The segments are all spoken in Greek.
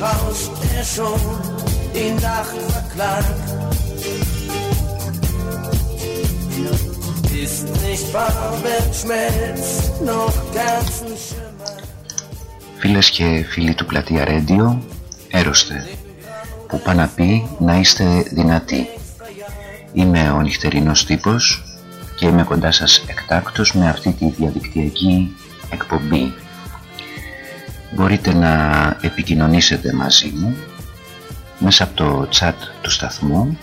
Haus, der schon die Nacht verklagt. Ist nicht wahr, wenn schmelzt noch Kerzenschimmer. Φίλες και φίλοι του Πλατεία Ρέντιο, έρωστε, που πάνε να πει να είστε δυνατοί. Είμαι ο νυχτερινός τύπος και είμαι κοντά σας εκτάκτος με αυτή τη διαδικτυακή εκπομπή. Μπορείτε να επικοινωνήσετε μαζί μου μέσα από το chat του σταθμού,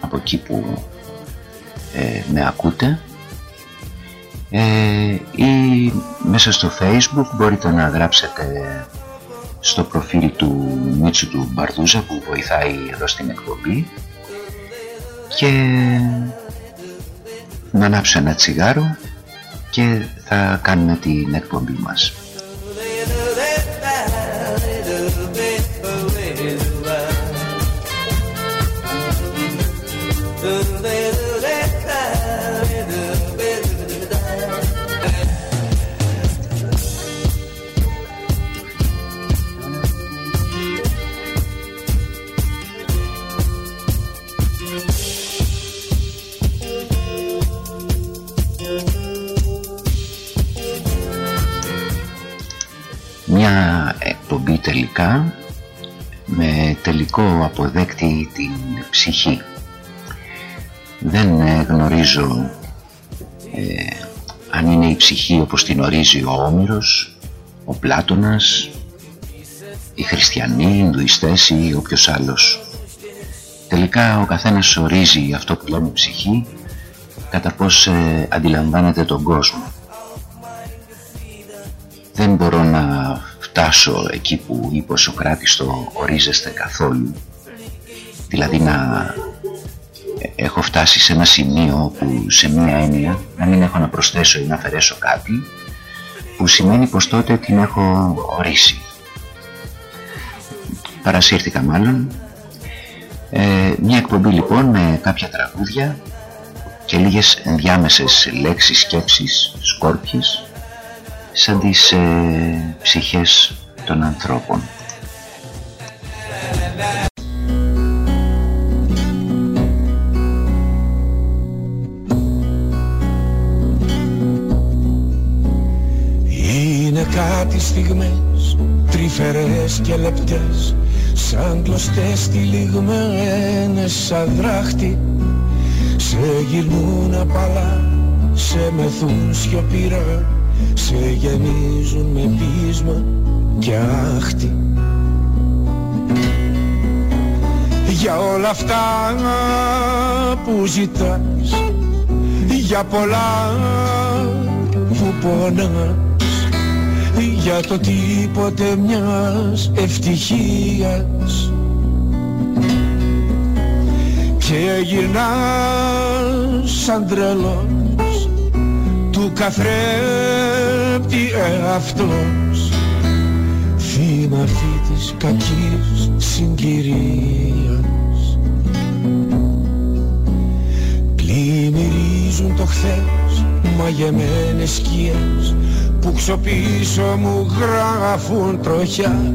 από εκεί που ε, με ακούτε ε, ή μέσα στο facebook μπορείτε να γράψετε στο προφίλ του Μίτσου του Μπαρδούζα που βοηθάει εδώ στην εκπομπή και να ανάψω ένα τσιγάρο και θα κάνουμε την εκπομπή μας. Την ψυχή. Δεν ε, γνωρίζω ε, αν είναι η ψυχή όπως την ορίζει ο Όμηρος, ο Πλάτωνας, οι χριστιανοί, οι Ινδουιστές ή όποιος άλλος. Τελικά ο καθένας ορίζει αυτό που λέμε ψυχή κατά πώς ε, αντιλαμβάνεται τον κόσμο δεν μπορώ να φτάσω εκεί που είπε ο Σοκράτης το ορίζεστε καθόλου δηλαδή να έχω φτάσει σε ένα σημείο που σε μία έννοια να μην έχω να προσθέσω ή να αφαιρέσω κάτι που σημαίνει πως τότε την έχω ορίσει παρασύρθηκα μάλλον ε, μια εκπομπή λοιπόν με κάποια τραγούδια και λίγες ενδιάμεσες λέξεις, σκέψεις, σκόρπιες σαν τις ε, ψυχές των ανθρώπων. Στιγμές τρυφερές και λεπτές σαν κλωστές τυλιγμένες σαν δράχτη. Σε γυρνούν απαλά, σε μεθούν σιωπηρά σε γεμίζουν με πείσμα και άχτη. Για όλα αυτά που ζητάς για πολλά που πονάς για το τίποτε μιας ευτυχίας. Και γυρνάς σαν τρελός του καθρέπτη εαυτός. Θύμα αυτή της κακής συγκυρίας. Πλημμυρίζουν το χθες μαγεμένες σκιές που ξοπίσω μου γράφουν τροχιά.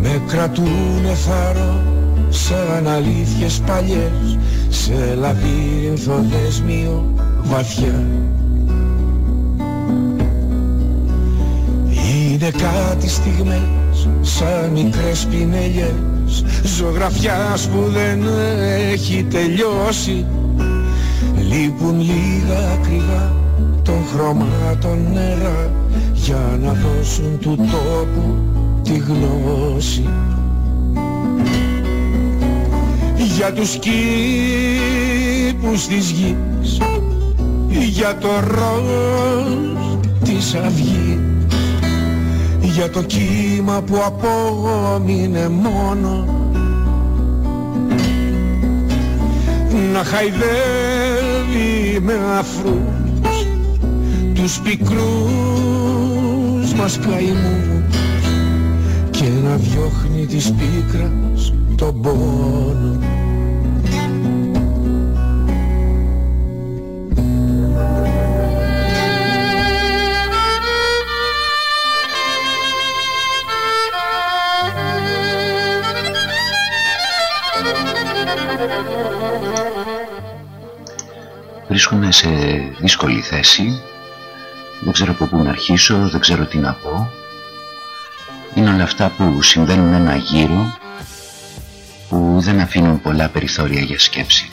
Με κρατούνε θάρρο σαν αλήθειες παλιές σε λαβύρινθο δεσμίο βαθιά. Είναι κάτι στιγμές σαν μικρές πινελιές Ζωγραφιάς που δεν έχει τελειώσει. Λείπουν λίγα ακριβά των χρωμάτων νερά Για να δώσουν του τόπου τη γνώση. Για τους κήπους της γης Για το ροζ της αυγής για το κύμα που απόμεινε μόνο. Να χαϊδεύει με αφρούς τους πικρούς μας καημούς και να διώχνει της πίκρας τον πόνο. Βρίσκομαι σε δύσκολη θέση. Δεν ξέρω από πού να αρχίσω, δεν ξέρω τι να πω. Είναι όλα αυτά που συμβαίνουν ένα γύρο που δεν αφήνουν πολλά περιθώρια για σκέψη.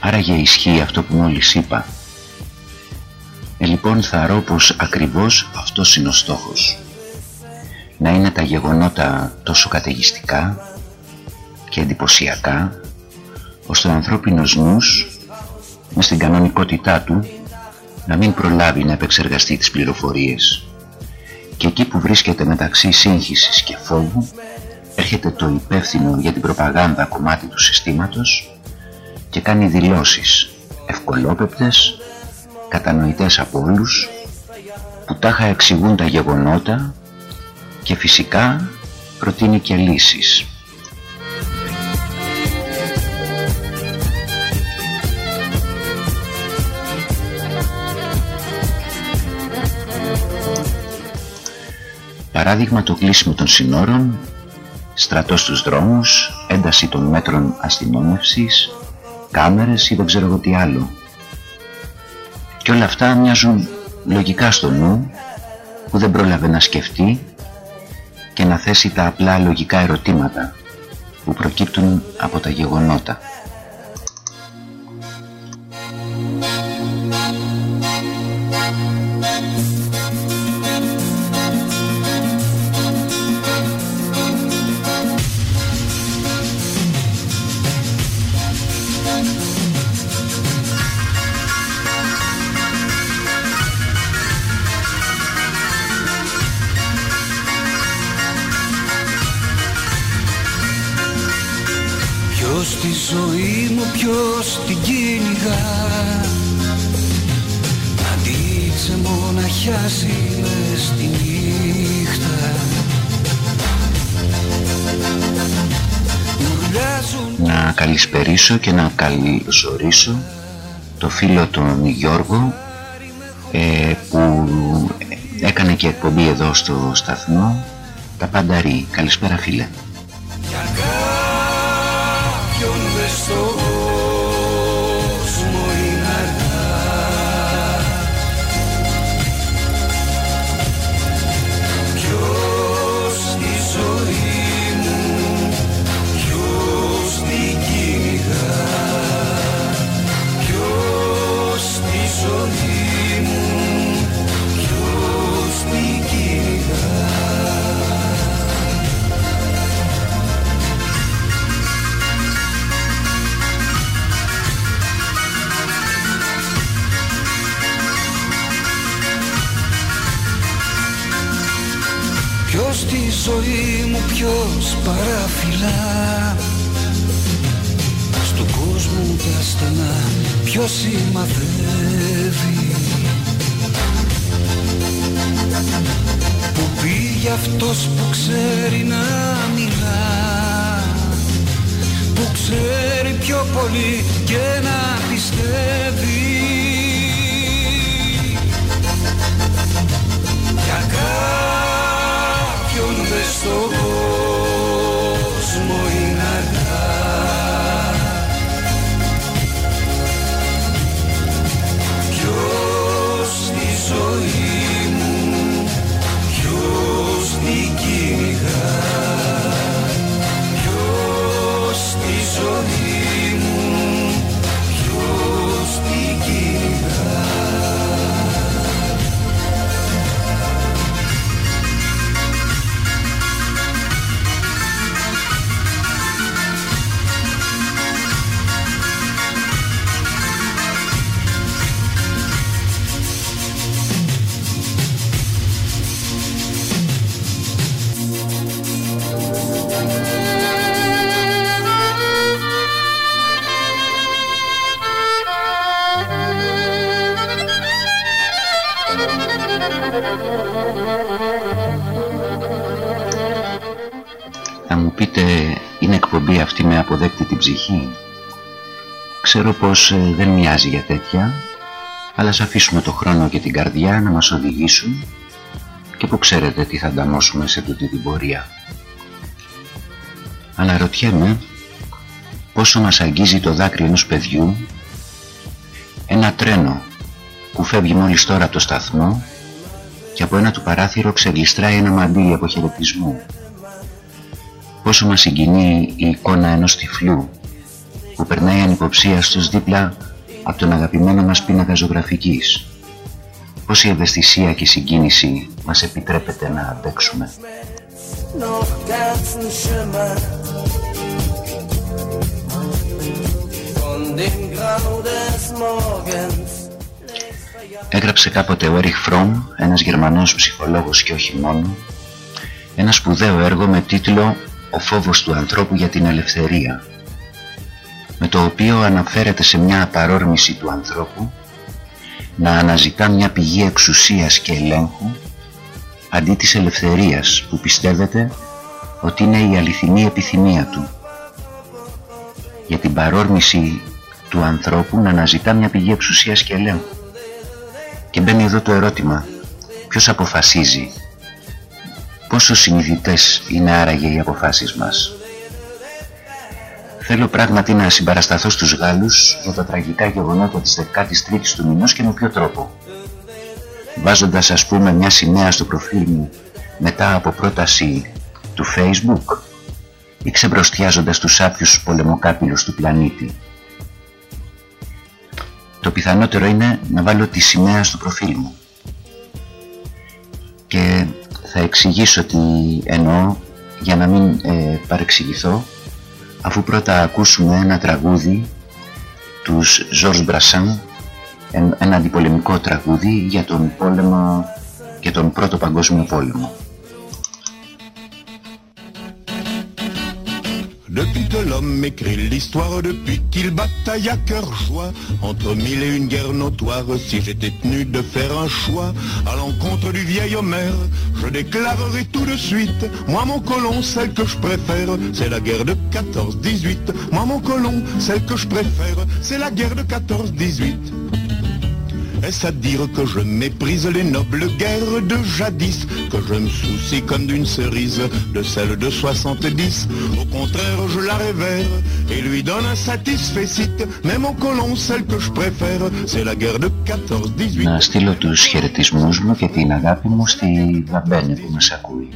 Άραγε ισχύει αυτό που μόλις είπα. Ε, λοιπόν θα ρω πως ακριβώς αυτός είναι ο στόχος. Να είναι τα γεγονότα τόσο καταιγιστικά και εντυπωσιακά ώστε ο ανθρώπινος νους μες στην κανονικότητά του να μην προλάβει να επεξεργαστεί τις πληροφορίες και εκεί που βρίσκεται μεταξύ σύγχυσης και φόβου έρχεται το υπεύθυνο για την προπαγάνδα κομμάτι του συστήματος και κάνει δηλώσεις ευκολόπεπτες, κατανοητές από όλους που τάχα εξηγούν τα γεγονότα και φυσικά προτείνει και λύσεις. Παράδειγμα το κλείσιμο των συνόρων, στρατός στους δρόμους, ένταση των μέτρων αστυνόμευσης, κάμερες ή δεν ξέρω εγώ τι άλλο. Και όλα αυτά μοιάζουν λογικά στο νου που δεν πρόλαβε να σκεφτεί και να θέσει τα απλά λογικά ερωτήματα που προκύπτουν από τα γεγονότα. Και να καλωσορίσω το φίλο τον Γιώργο ε, που έκανε και εκπομπή εδώ στο σταθμό τα πανταρί. Καλησπέρα φίλε. Ζωή μου ποιος παραφυλά. Στον κόσμο τα στενά ποιος σημαδεύει. Που πήγε αυτός που ξέρει να μιλά. Που ξέρει πιο πολύ και να πιστεύει στον Ξέρω πως ε, δεν μοιάζει για τέτοια, αλλά ας αφήσουμε το χρόνο και την καρδιά να μας οδηγήσουν και που ξέρετε τι θα ανταμώσουμε σε τούτη την πορεία. Αναρωτιέμαι πόσο μας αγγίζει το δάκρυ ενός παιδιού ένα τρένο που φεύγει μόλις τώρα από το σταθμό και από ένα του παράθυρο ξεγλιστράει ένα μαντίλι αποχαιρετισμού. Πόσο μας συγκινεί η εικόνα ενός τυφλού που περνάει ανυποψίαστος δίπλα από τον αγαπημένο μας πίνακα ζωγραφικής. Πόση ευαισθησία και συγκίνηση μας επιτρέπεται να αντέξουμε. Έγραψε κάποτε ο Έριχ Φρόμ, ένας Γερμανός ψυχολόγος και όχι μόνο, ένα σπουδαίο έργο με τίτλο «Ο φόβος του ανθρώπου για την ελευθερία», με το οποίο αναφέρεται σε μια απαρόρμηση του ανθρώπου να αναζητά μια πηγή εξουσίας και ελέγχου αντί της ελευθερίας που πιστεύετε ότι είναι η αληθινή επιθυμία του. Για την παρόρμηση του ανθρώπου να αναζητά μια πηγή εξουσίας και ελέγχου. Και μπαίνει εδώ το ερώτημα, ποιος αποφασίζει, πόσο συνειδητές είναι άραγε οι αποφάσεις μας. Θέλω πράγματι να συμπαρασταθώ στους Γάλλους για τα τραγικά γεγονότα της 13ης του μηνός και με ποιο τρόπο. Βάζοντας ας πούμε μια σημαία στο προφίλ μου μετά από πρόταση του Facebook ή ξεμπροστιάζοντας τους άπιους πολεμοκάπηλους του πλανήτη. Το πιθανότερο είναι να βάλω τη σημαία στο προφίλ μου. Και θα εξηγήσω τι εννοώ για να μην ε, παρεξηγηθώ αφού πρώτα ακούσουμε ένα τραγούδι τους Georges Μπρασάν ένα αντιπολεμικό τραγούδι για τον πόλεμο και τον πρώτο παγκόσμιο πόλεμο. L'homme écrit l'histoire, depuis qu'il bataille à cœur joie, entre mille et une guerres notoires, si j'étais tenu de faire un choix, à l'encontre du vieil Homère, je déclarerai tout de suite, moi mon colon, celle que je préfère, c'est la guerre de 14-18. Moi mon colon, celle que je préfère, c'est la guerre de 14-18. Est-ce à dire que je méprise les nobles guerres de jadis Que je me soucie comme d'une cerise de celle de 70 Au contraire je la révère et lui donne un satisfait Mais mon colon celle que je préfère c'est la guerre de 14-18 Να στείλω τους χαιρετισμούς μου και την αγάπη μου στη Βαμπένε που μας ακούει.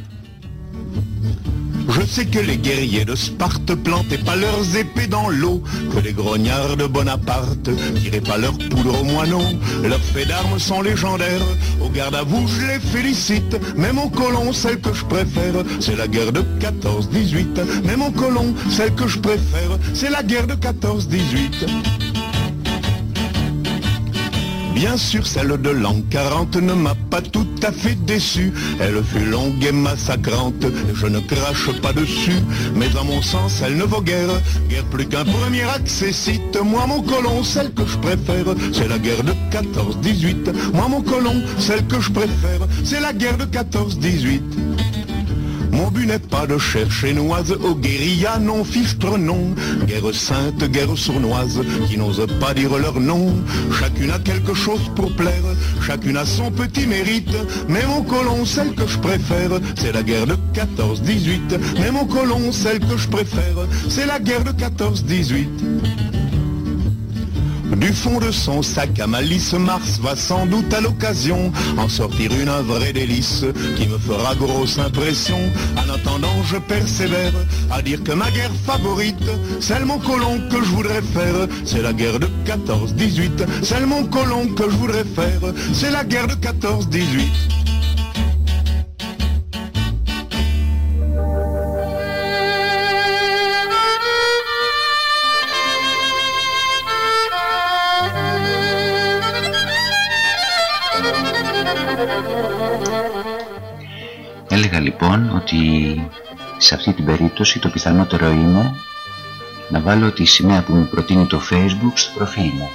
Je sais que les guerriers de Sparte plantaient pas leurs épées dans l'eau, que les grognards de Bonaparte tiraient pas leurs poudre aux moineaux. Leurs faits d'armes sont légendaires, au garde à vous je les félicite, mais mon colon, celle que je préfère, c'est la guerre de 14-18. Mais mon colon, celle que je préfère, c'est la guerre de 14-18. Bien sûr, celle de l'an 40 ne m'a pas tout à fait déçu. Elle fut longue et massacrante, je ne crache pas dessus. Mais à mon sens, elle ne vaut guère, guère plus qu'un premier accessite. Moi, mon colon, celle que je préfère, c'est la guerre de 14-18. Moi, mon colon, celle que je préfère, c'est la guerre de 14-18. Mon but n'est pas de chercher noise aux guérillas non fichtre non. Guerre sainte, guerre sournoise, qui n'osent pas dire leur nom. Chacune a quelque chose pour plaire, chacune a son petit mérite. Mais mon colon, celle que je préfère, c'est la guerre de 14-18. Mais mon colon, celle que je préfère, c'est la guerre de 14-18. Du fond de son sac à malice, Mars va sans doute à l'occasion en sortir une un vrai délice qui me fera grosse impression. En attendant, je persévère à dire que ma guerre favorite, celle mon colon que je voudrais faire, c'est la guerre de 14-18. Celle mon colon que je voudrais faire, c'est la guerre de 14-18. Έλεγα λοιπόν ότι σε αυτή την περίπτωση το πιθανότερο είναι να βάλω τη σημαία που μου προτείνει το facebook στο προφίλ μου.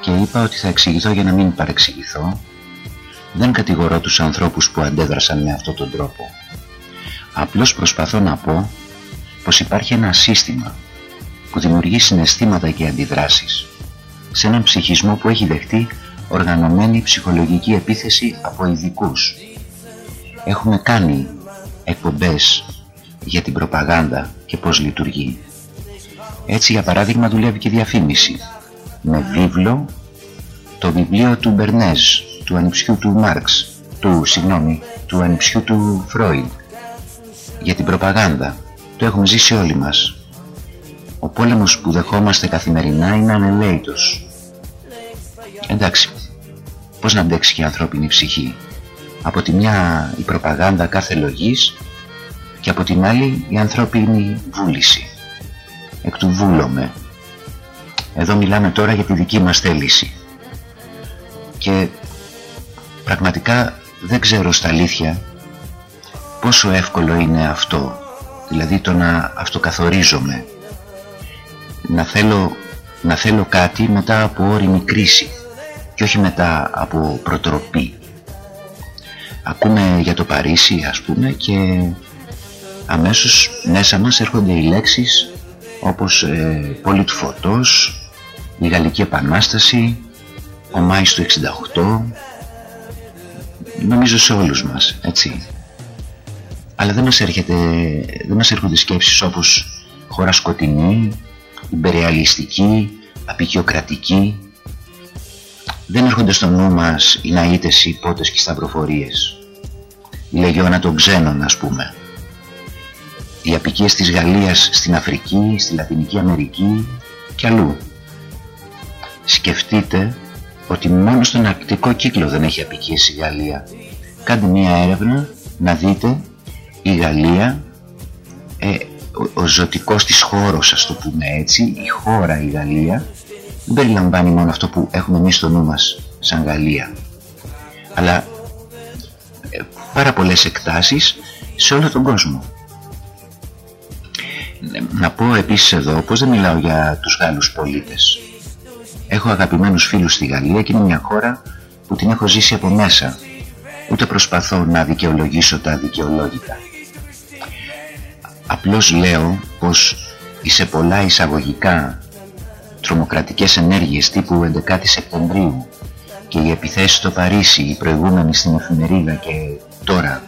Και είπα ότι θα εξηγηθώ για να μην παρεξηγηθώ. Δεν κατηγορώ τους ανθρώπους που αντέδρασαν με αυτόν τον τρόπο. Απλώς προσπαθώ να πω πως υπάρχει ένα σύστημα που δημιουργεί συναισθήματα και αντιδράσεις σε έναν ψυχισμό που έχει δεχτεί οργανωμένη ψυχολογική επίθεση από ειδικούς. Έχουμε κάνει εκπομπές για την προπαγάνδα και πώς λειτουργεί. Έτσι για παράδειγμα δουλεύει και η διαφήμιση. Με βίβλο το βιβλίο του Μπερνέζ, του ανιψιού του Μάρξ, του, συγγνώμη, του ανιψιού του Φρόιντ. Για την προπαγάνδα. Το έχουμε ζήσει όλοι μας. Ο πόλεμος που δεχόμαστε καθημερινά είναι ανελαίτος. Εντάξει, πώς να αντέξει και η ανθρώπινη ψυχή; Από τη μια η προπαγάνδα κάθε λογής και από την άλλη η ανθρώπινη βούληση. Εκ του βούλομαι. Εδώ μιλάμε τώρα για τη δική μας θέληση. Και πραγματικά δεν ξέρω στα αλήθεια πόσο εύκολο είναι αυτό. Δηλαδή το να αυτοκαθορίζομαι. Να θέλω, να θέλω κάτι μετά από όριμη κρίση και όχι μετά από προτροπή. Ακούμε για το Παρίσι ας πούμε και αμέσως μέσα μας έρχονται οι λέξεις όπως ε, «Πόλη του Φωτός», η Γαλλική Επανάσταση, ο Μάης του 68, νομίζω σε όλους μας, έτσι. Αλλά δεν μας, έρχεται, δεν μας έρχονται σκέψεις όπως χώρα σκοτεινή, υπεριαλιστική, απεικιοκρατική. Δεν έρχονται στο νου μας οι ναΐτες, οι πότες και οι σταυροφορίες. Η λεγιώνα των ξένων, ας πούμε οι απικίες της Γαλλίας στην Αφρική, στη Λατινική Αμερική και αλλού. Σκεφτείτε ότι μόνο στον αρκτικό κύκλο δεν έχει απικίες η Γαλλία. Κάντε μία έρευνα να δείτε η Γαλλία, ε, ο, ο ζωτικός της χώρος ας το πούμε έτσι, η χώρα η Γαλλία δεν περιλαμβάνει μόνο αυτό που έχουμε εμείς στο νου μας σαν Γαλλία αλλά ε, πάρα πολλές εκτάσεις σε όλο τον κόσμο. Να πω επίσης εδώ πως δεν μιλάω για τους Γάλλους πολίτες. Έχω αγαπημένους φίλους στη Γαλλία και είναι μια χώρα που την έχω ζήσει από μέσα. Ούτε προσπαθώ να δικαιολογήσω τα δικαιολόγητα. Απλώς λέω πως σε πολλά εισαγωγικά τρομοκρατικές ενέργειες τύπου 11 Σεπτεμβρίου και οι επιθέσεις στο Παρίσι, οι προηγούμενοι στην εφημερίδα και τώρα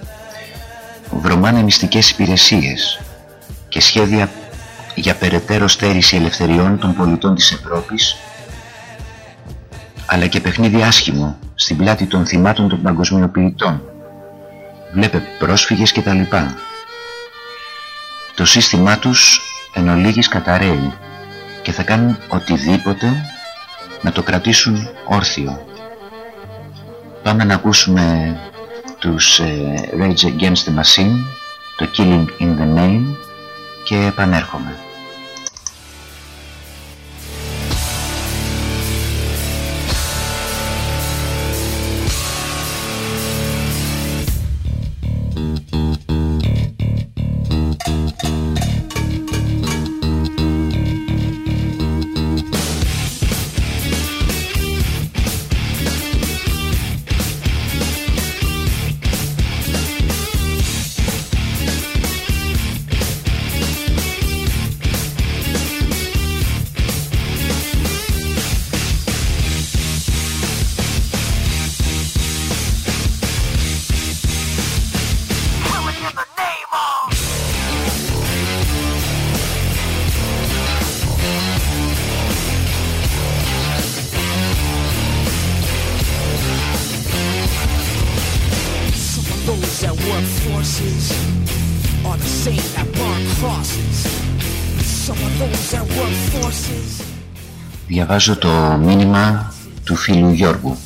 βρωμάνε μυστικές υπηρεσίες και σχέδια για περαιτέρω στέρηση ελευθεριών των πολιτών της Ευρώπης αλλά και παιχνίδι άσχημο στην πλάτη των θυμάτων των παγκοσμιοποιητών. Βλέπε πρόσφυγες και τα λοιπά. Το σύστημά τους εν ολίγης καταραίει και θα κάνουν οτιδήποτε να το κρατήσουν όρθιο. Πάμε να ακούσουμε τους ε, Rage Against the Machine, το Killing in the Name και επανέρχομαι. Διαβάζω το μήνυμα του φίλου Γιώργου.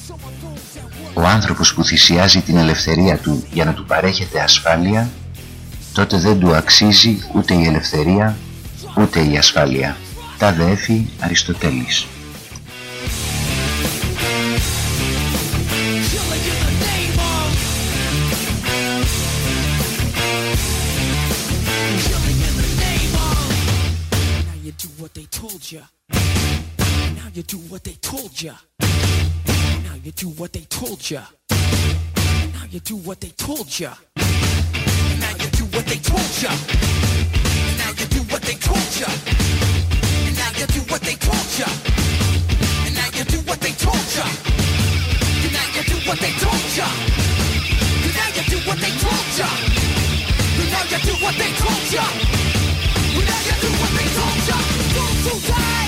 Ο άνθρωπος που θυσιάζει την ελευθερία του για να του παρέχεται ασφάλεια, τότε δεν του αξίζει ούτε η ελευθερία, ούτε η ασφάλεια. Τα δέφη Αριστοτέλης. you do what they told ya. Now you do what they told ya. Now you do what they told ya. Now you do what they told ya. Now you do what they told ya. Now you do what they told ya. Now you do what they told ya. And now you do what they told ya. And now you do what they told ya. And now you do what they told ya. And now you do what they told ya. Go to die.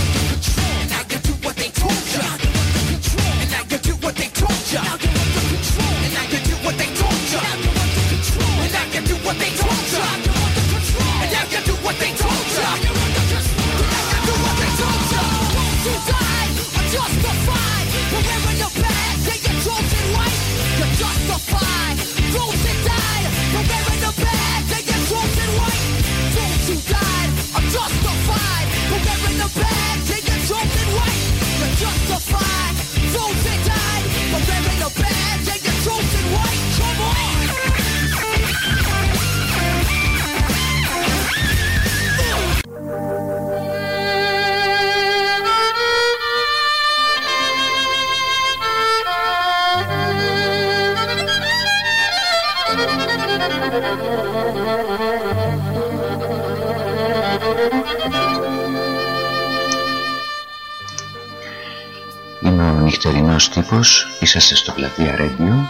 Τύπος, είσαστε στο πλατεία Radio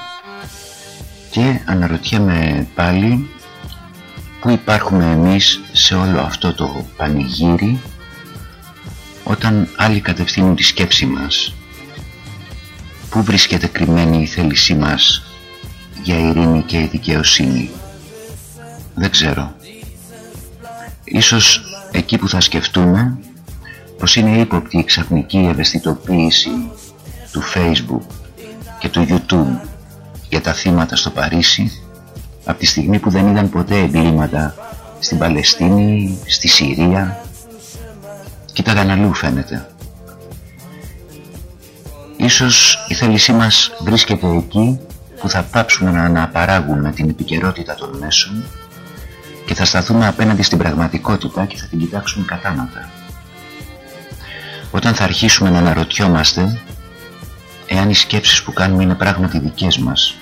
και αναρωτιέμαι πάλι πού υπάρχουμε εμείς σε όλο αυτό το πανηγύρι όταν άλλοι κατευθύνουν τη σκέψη μας. Πού βρίσκεται κρυμμένη η θέλησή μας για ειρήνη και δικαιοσύνη. Δεν ξέρω. Ίσως εκεί που θα σκεφτούμε πως είναι ύποπτη η ξαφνική ευαισθητοποίηση του Facebook και του YouTube για τα θύματα στο Παρίσι από τη στιγμή που δεν είδαν ποτέ εγκλήματα στην Παλαιστίνη, στη Συρία κοίταγαν αλλού φαίνεται Ίσως η θέλησή μας βρίσκεται εκεί που θα πάψουμε να αναπαράγουμε την επικαιρότητα των μέσων και θα σταθούμε απέναντι στην πραγματικότητα και θα την κοιτάξουμε κατάματα. Όταν θα αρχίσουμε να αναρωτιόμαστε εάν οι σκέψεις που κάνουμε είναι πράγματι δικές μας.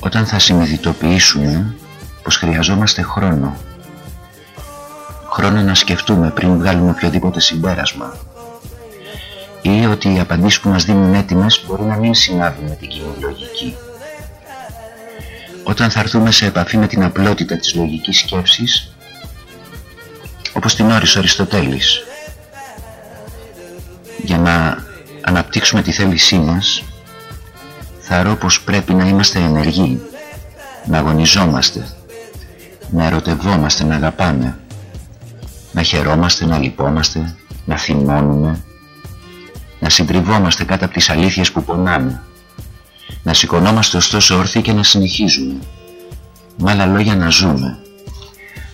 Όταν θα συνειδητοποιήσουμε πως χρειαζόμαστε χρόνο. Χρόνο να σκεφτούμε πριν βγάλουμε οποιοδήποτε συμπέρασμα. Ή ότι οι απαντήσεις που μας δίνουν έτοιμες μπορεί να μην συνάδουν με την κοινή λογική. Όταν θα έρθουμε σε επαφή με την απλότητα της λογικής σκέψης όπως την όρισε ο Αριστοτέλης για να αναπτύξουμε τη θέλησή μας θα πως πρέπει να είμαστε ενεργοί να αγωνιζόμαστε να ερωτευόμαστε, να αγαπάμε να χαιρόμαστε, να λυπόμαστε να θυμώνουμε να συντριβόμαστε κάτω από τις αλήθειες που πονάμε να σηκωνόμαστε ωστόσο όρθιοι και να συνεχίζουμε με άλλα λόγια να ζούμε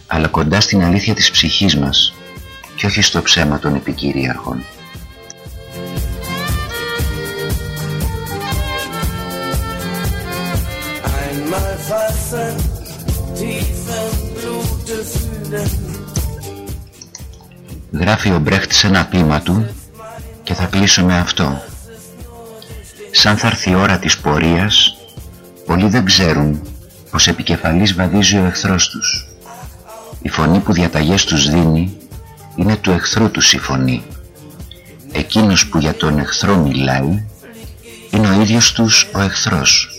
αλλά κοντά στην αλήθεια της ψυχής μας και όχι στο ψέμα των επικυρίαρχων. Einmal fassen, tiefen Blutes fühlen. Γράφει ο Μπρέχτ σε ένα ποίημα του και θα κλείσω με αυτό. Σαν θα έρθει η ώρα της πορείας, πολλοί δεν ξέρουν πως επικεφαλής βαδίζει ο εχθρός τους. Η φωνή που διαταγές τους δίνει είναι του εχθρού τους η φωνή. Εκείνος που για τον εχθρό μιλάει είναι ο ίδιος τους ο εχθρός.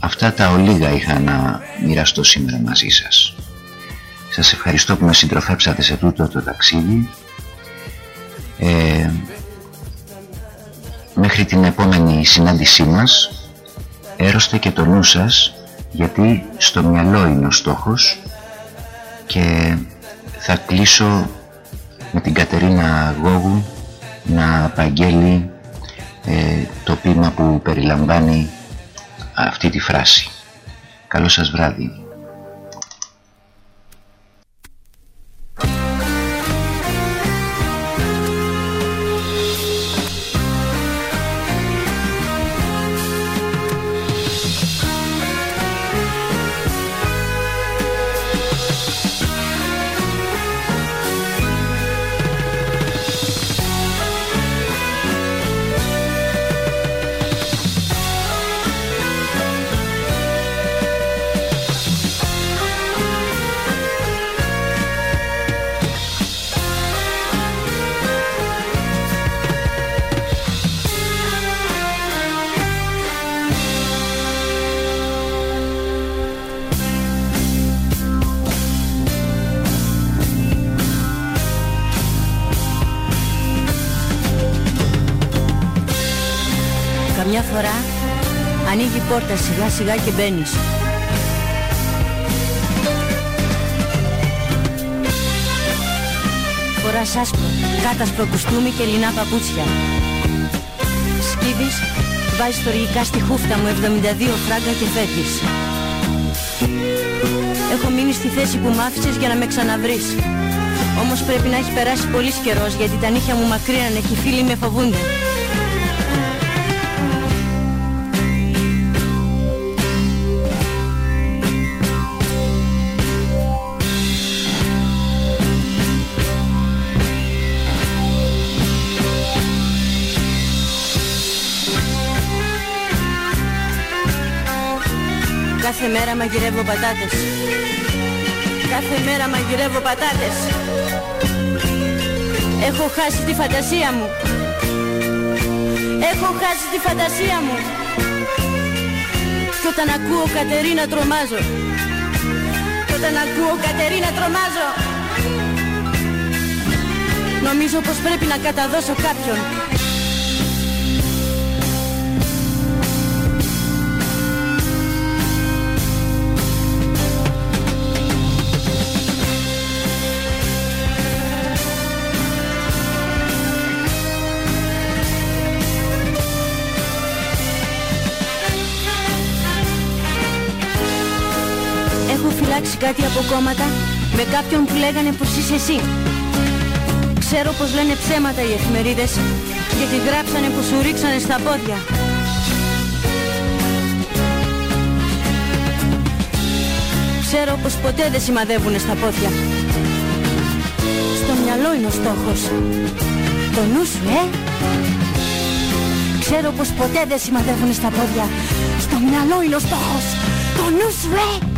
Αυτά τα ολίγα είχα να μοιραστώ σήμερα μαζί σας. Σας ευχαριστώ που με συντροφέψατε σε τούτο το ταξίδι. Ε, μέχρι την επόμενη συνάντησή μας έρωστε και το νου σας γιατί στο μυαλό είναι ο στόχος και θα κλείσω με την Κατερίνα Γόγου να απαγγέλει ε, το ποίημα που περιλαμβάνει αυτή τη φράση. Καλό σας βράδυ. Πόρτα σιγά σιγά και μπαίνεις. Φοράς άσπρο, κάτασπρο κουστούμι και λινά παπούτσια. Σκύβεις, βάζεις στοργικά στη χούφτα μου 72 φράγκα και φεύγεις. Έχω μείνει στη θέση που μ' άφησες για να με ξαναβρεις. Όμως πρέπει να έχεις περάσει πολύς καιρός γιατί τα νύχια μου μακρύνανε και οι φίλοι με φοβούνται. Κάθε μέρα μαγειρεύω πατάτες. Κάθε μέρα μαγειρεύω πατάτες. Έχω χάσει τη φαντασία μου. Έχω χάσει τη φαντασία μου. Και όταν ακούω Κατερίνα τρομάζω. Και όταν ακούω Κατερίνα τρομάζω. Νομίζω πως πρέπει να καταδώσω κάποιον κάτι από κόμματα με κάποιον που λέγανε πως είσαι εσύ. Ξέρω πως λένε ψέματα οι εφημερίδες γιατί γράψανε που σου ρίξανε στα πόδια. Ξέρω πως ποτέ δεν σημαδεύουνε στα πόδια. Στο μυαλό είναι ο στόχος. Το νου σου, ε! Ξέρω πως ποτέ δεν σημαδεύουνε στα πόδια. Στο μυαλό είναι ο στόχος. Το νου σου, ε!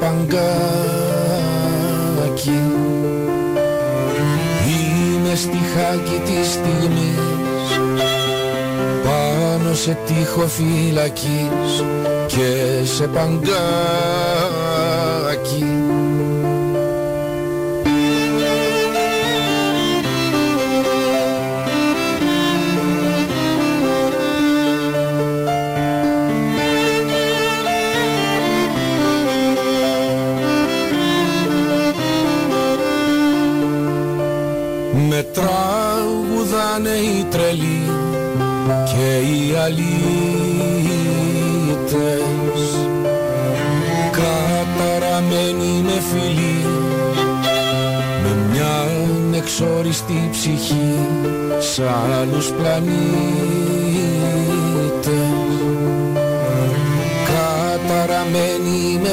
Παγκάκι. Είμαι στη χάκη της στιγμής πάνω σε τείχο φυλακής και σε παγκάκι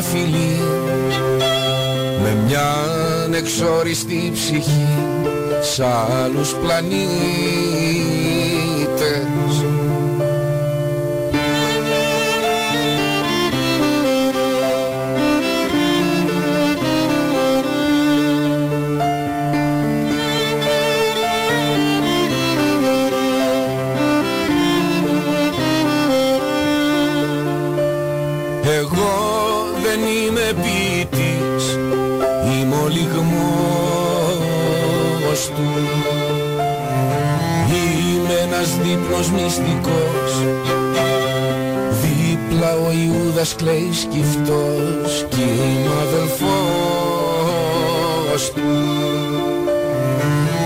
καταραμένη με φιλής. Με μια εξόριστη ψυχή σ' άλλους πλανήτες ύπνος μυστικός. Δίπλα ο Ιούδας κλαίει σκυφτός Κι είμαι αδελφός του.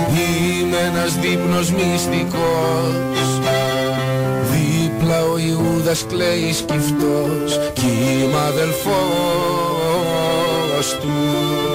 Είμαι ένας δείπνος μυστικός. Δίπλα Κώστας κλαίει σκυφτός κι είμαι αδελφός του